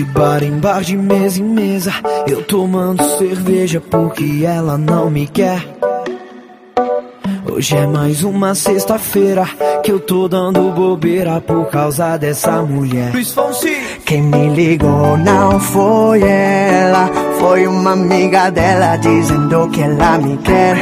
De bar em bar, de mesa em mesa, eu tomando cerveja porque ela não me quer. Hoje é mais uma sexta-feira que eu tô dando bobeira por causa dessa mulher. Quem me ligou não foi ela, foi uma amiga dela dizendo que ela me quer.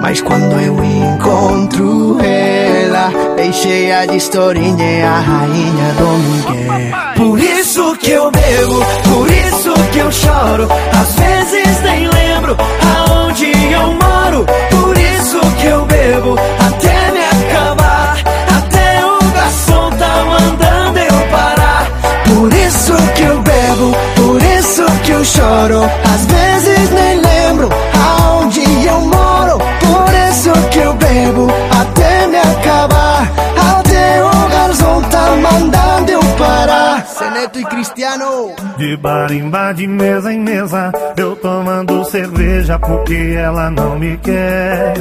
Mas quando eu encontro ela, bem cheia de historinha, a rainha do Miguel. Por isso que eu bebo, por isso que eu choro. Às vezes nem lembro aonde eu moro. Por isso que eu bebo até me acabar. Até o garçom tá mandando eu parar. Por isso que eu bebo, por isso que eu choro. Às vezes Seneto e Cristiano. De bar em bar, de mesa em mesa, eu tomando cerveja porque ela não me quer.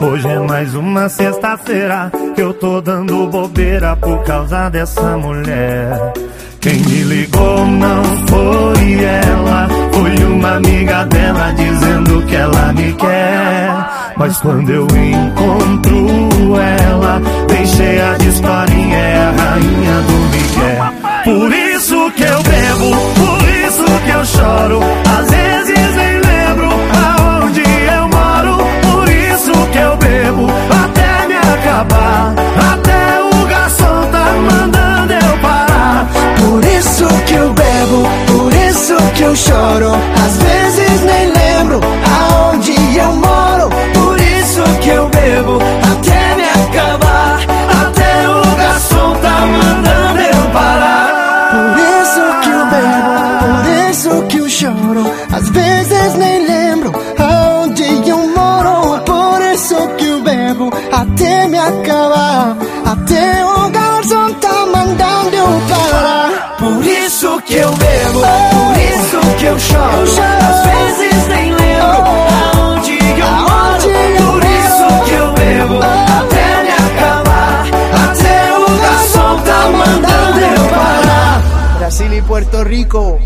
Hoje é mais uma sexta-feira que eu tô dando bobeira por causa dessa mulher. Quem me ligou não foi ela, foi uma amiga dela dizendo que ela me quer. Mas quando eu encontro ela, isso que eu bebo, por isso que eu choro. Às vezes nem lembro aonde eu moro. Por isso que eu bebo até me acabar. Até o garçom tá mandando eu parar. Por isso que eu bebo, por isso que eu choro. Às vezes nem lembro aonde eu moro. Por isso que eu bebo até me acabar. Até o garçom tá mandando eu parar. Por isso que eu bebo, por isso que eu choro. Às vezes nem lembro aonde eu moro. Por isso que eu bebo até me acabar. Até o garçom tá mandando eu parar. Brasil y Puerto Rico.